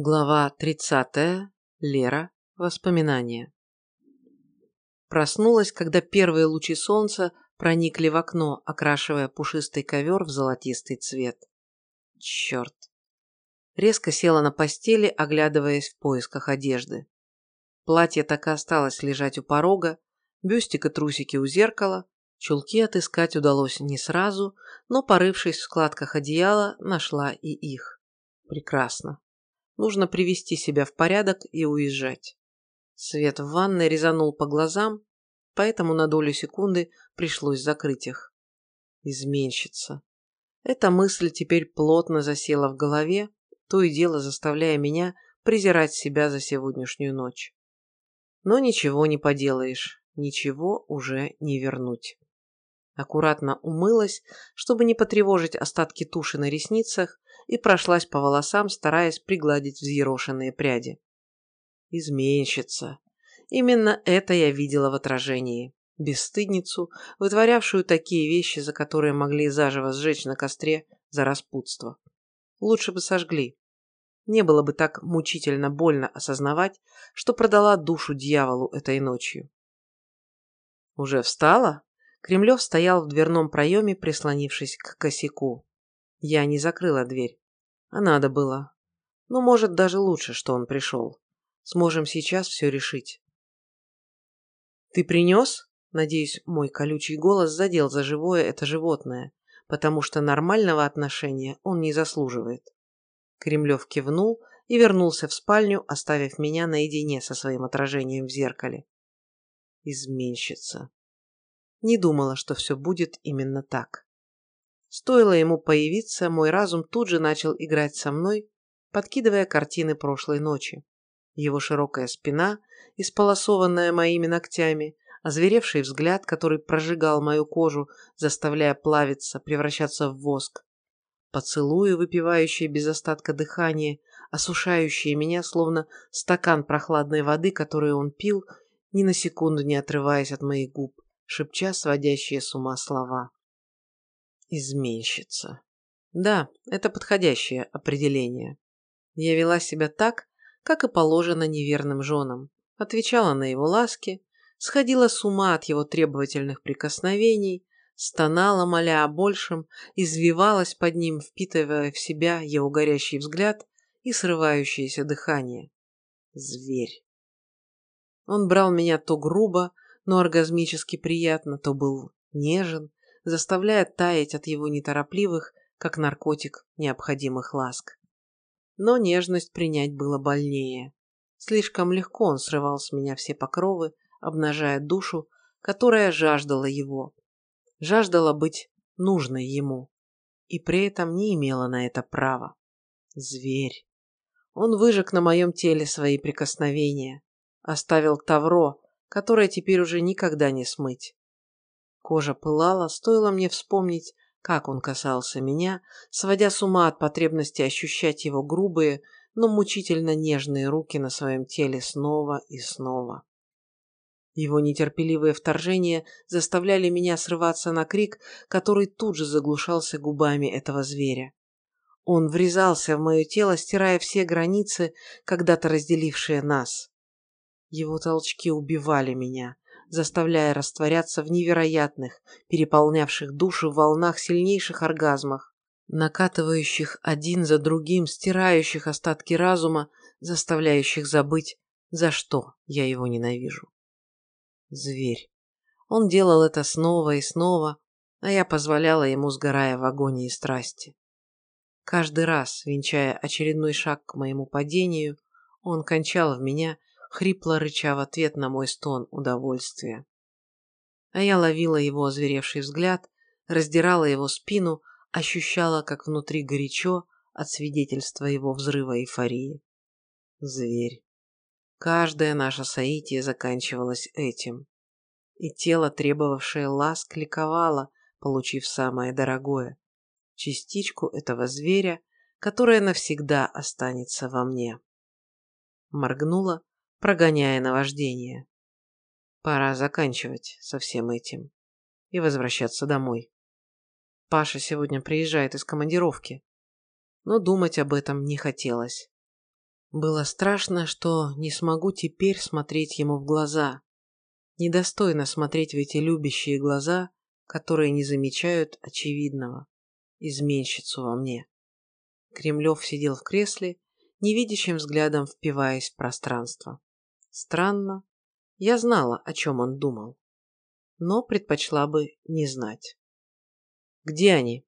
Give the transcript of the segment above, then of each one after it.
Глава 30. Лера. Воспоминания. Проснулась, когда первые лучи солнца проникли в окно, окрашивая пушистый ковер в золотистый цвет. Черт. Резко села на постели, оглядываясь в поисках одежды. Платье так и осталось лежать у порога, бюстик и трусики у зеркала, чулки отыскать удалось не сразу, но, порывшись в складках одеяла, нашла и их. Прекрасно. Нужно привести себя в порядок и уезжать. Свет в ванной резанул по глазам, поэтому на долю секунды пришлось закрыть их. Изменщица. Эта мысль теперь плотно засела в голове, то и дело заставляя меня презирать себя за сегодняшнюю ночь. Но ничего не поделаешь, ничего уже не вернуть. Аккуратно умылась, чтобы не потревожить остатки туши на ресницах, и прошлась по волосам, стараясь пригладить взъерошенные пряди. Изменщица. Именно это я видела в отражении. Бесстыдницу, вытворявшую такие вещи, за которые могли заживо сжечь на костре за распутство. Лучше бы сожгли. Не было бы так мучительно больно осознавать, что продала душу дьяволу этой ночью. «Уже встала?» Кремлев стоял в дверном проеме, прислонившись к косяку. Я не закрыла дверь. А надо было. Ну, может, даже лучше, что он пришел. Сможем сейчас все решить. «Ты принес?» Надеюсь, мой колючий голос задел за живое это животное, потому что нормального отношения он не заслуживает. Кремлев кивнул и вернулся в спальню, оставив меня наедине со своим отражением в зеркале. Изменщица. Не думала, что все будет именно так. Стоило ему появиться, мой разум тут же начал играть со мной, подкидывая картины прошлой ночи. Его широкая спина, исполосованная моими ногтями, озверевший взгляд, который прожигал мою кожу, заставляя плавиться, превращаться в воск, поцелуи, выпивающие без остатка дыхания, осушающие меня, словно стакан прохладной воды, которую он пил, ни на секунду не отрываясь от моих губ, шепча сводящие с ума слова. Изменщица. Да, это подходящее определение. Я вела себя так, как и положено неверным женам. Отвечала на его ласки, сходила с ума от его требовательных прикосновений, стонала, моля о большем, извивалась под ним, впитывая в себя его горящий взгляд и срывающееся дыхание. Зверь. Он брал меня то грубо, но оргазмически приятно, то был нежен, заставляя таять от его неторопливых, как наркотик, необходимых ласк. Но нежность принять было больнее. Слишком легко он срывал с меня все покровы, обнажая душу, которая жаждала его. Жаждала быть нужной ему. И при этом не имела на это права. Зверь. Он выжег на моем теле свои прикосновения. Оставил тавро, которое теперь уже никогда не смыть. Кожа пылала, стоило мне вспомнить, как он касался меня, сводя с ума от потребности ощущать его грубые, но мучительно нежные руки на своем теле снова и снова. Его нетерпеливые вторжения заставляли меня срываться на крик, который тут же заглушался губами этого зверя. Он врезался в мое тело, стирая все границы, когда-то разделившие нас. Его толчки убивали меня, заставляя растворяться в невероятных, переполнявших душу волнах сильнейших оргазмах, накатывающих один за другим, стирающих остатки разума, заставляющих забыть, за что я его ненавижу. Зверь. Он делал это снова и снова, а я позволяла ему, сгорая в агонии страсти. Каждый раз, венчая очередной шаг к моему падению, он кончал в меня хрипло рыча в ответ на мой стон удовольствия. А я ловила его озверевший взгляд, раздирала его спину, ощущала, как внутри горячо от свидетельства его взрыва эйфории. Зверь. Каждое наше соитие заканчивалось этим. И тело, требовавшее ласк, ликовало, получив самое дорогое – частичку этого зверя, которая навсегда останется во мне. Моргнула, прогоняя наваждение. Пора заканчивать со всем этим и возвращаться домой. Паша сегодня приезжает из командировки, но думать об этом не хотелось. Было страшно, что не смогу теперь смотреть ему в глаза. Недостойно смотреть в эти любящие глаза, которые не замечают очевидного, изменщицу во мне. Кремлев сидел в кресле, невидящим взглядом впиваясь в пространство. Странно. Я знала, о чем он думал, но предпочла бы не знать. «Где они?»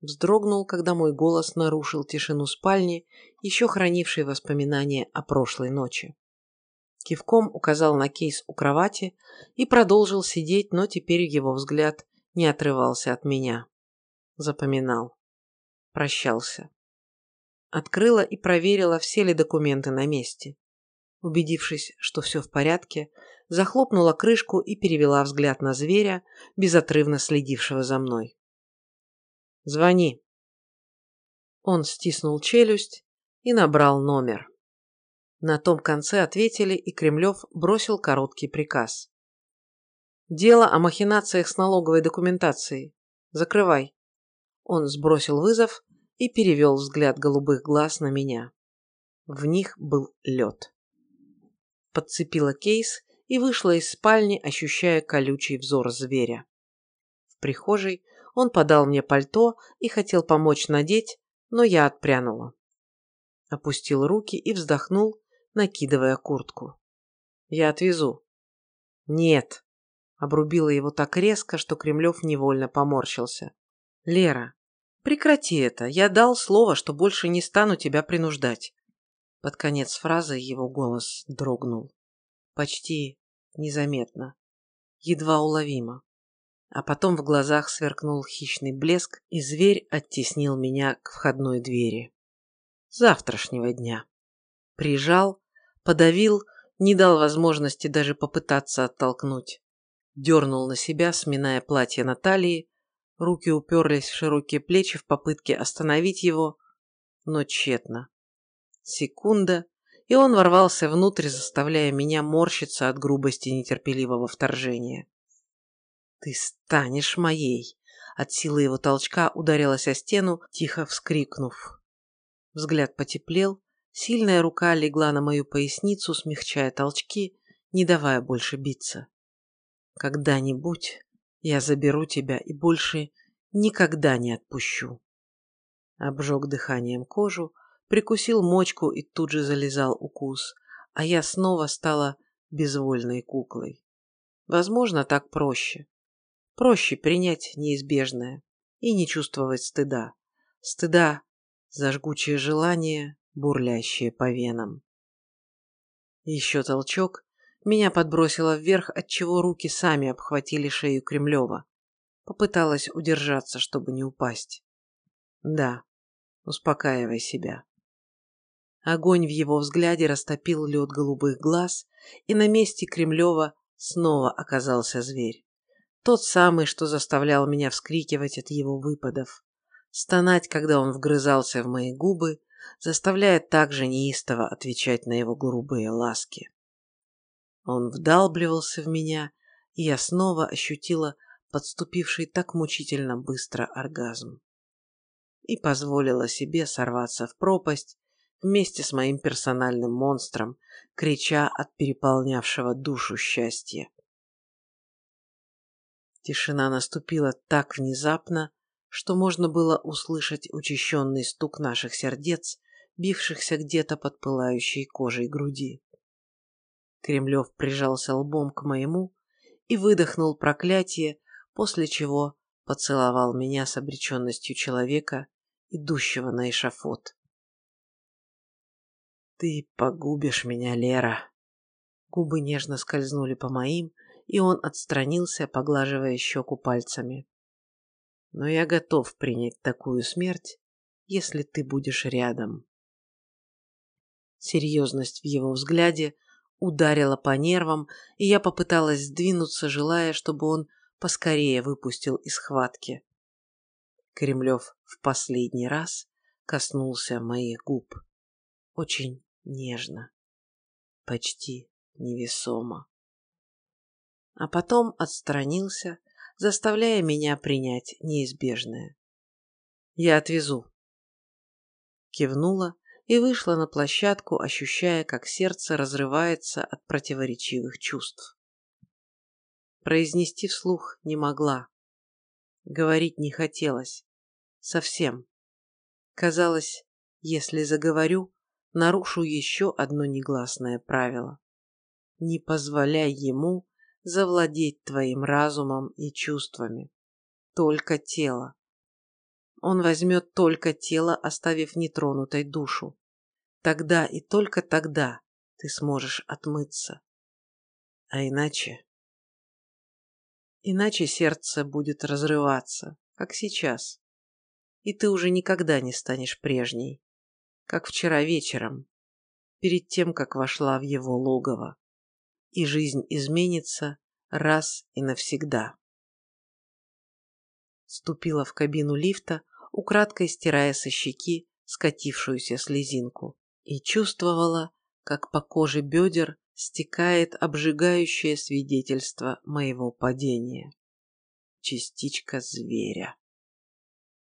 Вздрогнул, когда мой голос нарушил тишину спальни, еще хранившей воспоминания о прошлой ночи. Кивком указал на кейс у кровати и продолжил сидеть, но теперь его взгляд не отрывался от меня. Запоминал. Прощался. Открыла и проверила, все ли документы на месте. Убедившись, что все в порядке, захлопнула крышку и перевела взгляд на зверя, безотрывно следившего за мной. «Звони». Он стиснул челюсть и набрал номер. На том конце ответили, и Кремлев бросил короткий приказ. «Дело о махинациях с налоговой документацией. Закрывай». Он сбросил вызов и перевел взгляд голубых глаз на меня. В них был лед. Подцепила кейс и вышла из спальни, ощущая колючий взор зверя. В прихожей он подал мне пальто и хотел помочь надеть, но я отпрянула. Опустил руки и вздохнул, накидывая куртку. «Я отвезу». «Нет», — обрубила его так резко, что Кремлев невольно поморщился. «Лера, прекрати это. Я дал слово, что больше не стану тебя принуждать». Под конец фразы его голос дрогнул. Почти незаметно. Едва уловимо. А потом в глазах сверкнул хищный блеск, и зверь оттеснил меня к входной двери. Завтрашнего дня. Прижал, подавил, не дал возможности даже попытаться оттолкнуть. Дернул на себя, сминая платье Натальи, руки уперлись в широкие плечи в попытке остановить его, но тщетно. Секунда, и он ворвался внутрь, заставляя меня морщиться от грубости нетерпеливого вторжения. «Ты станешь моей!» От силы его толчка ударилась о стену, тихо вскрикнув. Взгляд потеплел, сильная рука легла на мою поясницу, смягчая толчки, не давая больше биться. «Когда-нибудь я заберу тебя и больше никогда не отпущу». Обжег дыханием кожу, прикусил мочку и тут же залезал укус, а я снова стала безвольной куклой. Возможно, так проще. Проще принять неизбежное и не чувствовать стыда. Стыда за жгучее желание, бурлящее по венам. Еще толчок, меня подбросило вверх, отчего руки сами обхватили шею Кремлева. Попыталась удержаться, чтобы не упасть. Да, успокаивай себя. Огонь в его взгляде растопил лед голубых глаз, и на месте Кремлева снова оказался зверь. Тот самый, что заставлял меня вскрикивать от его выпадов. Стонать, когда он вгрызался в мои губы, заставляя также неистово отвечать на его грубые ласки. Он вдалбливался в меня, и я снова ощутила подступивший так мучительно быстро оргазм. И позволила себе сорваться в пропасть, вместе с моим персональным монстром, крича от переполнявшего душу счастья. Тишина наступила так внезапно, что можно было услышать учащенный стук наших сердец, бившихся где-то под пылающей кожей груди. Кремлев прижался лбом к моему и выдохнул проклятие, после чего поцеловал меня с обреченностью человека, идущего на эшафот. «Ты погубишь меня, Лера!» Губы нежно скользнули по моим, и он отстранился, поглаживая щеку пальцами. «Но я готов принять такую смерть, если ты будешь рядом». Серьезность в его взгляде ударила по нервам, и я попыталась сдвинуться, желая, чтобы он поскорее выпустил из схватки. Кремлев в последний раз коснулся моих губ. Очень нежно, почти невесомо. А потом отстранился, заставляя меня принять неизбежное. «Я отвезу». Кивнула, и вышла на площадку, ощущая, как сердце разрывается от противоречивых чувств. Произнести вслух не могла. Говорить не хотелось. Совсем. Казалось, если заговорю, нарушу еще одно негласное правило. Не позволяй ему завладеть твоим разумом и чувствами. Только тело. Он возьмет только тело, оставив нетронутой душу. Тогда и только тогда ты сможешь отмыться. А иначе... Иначе сердце будет разрываться, как сейчас. И ты уже никогда не станешь прежней, как вчера вечером, перед тем, как вошла в его логово. И жизнь изменится раз и навсегда. Ступила в кабину лифта, украдкой стирая со щеки скатившуюся слезинку, и чувствовала, как по коже бедер стекает обжигающее свидетельство моего падения. Частичка зверя.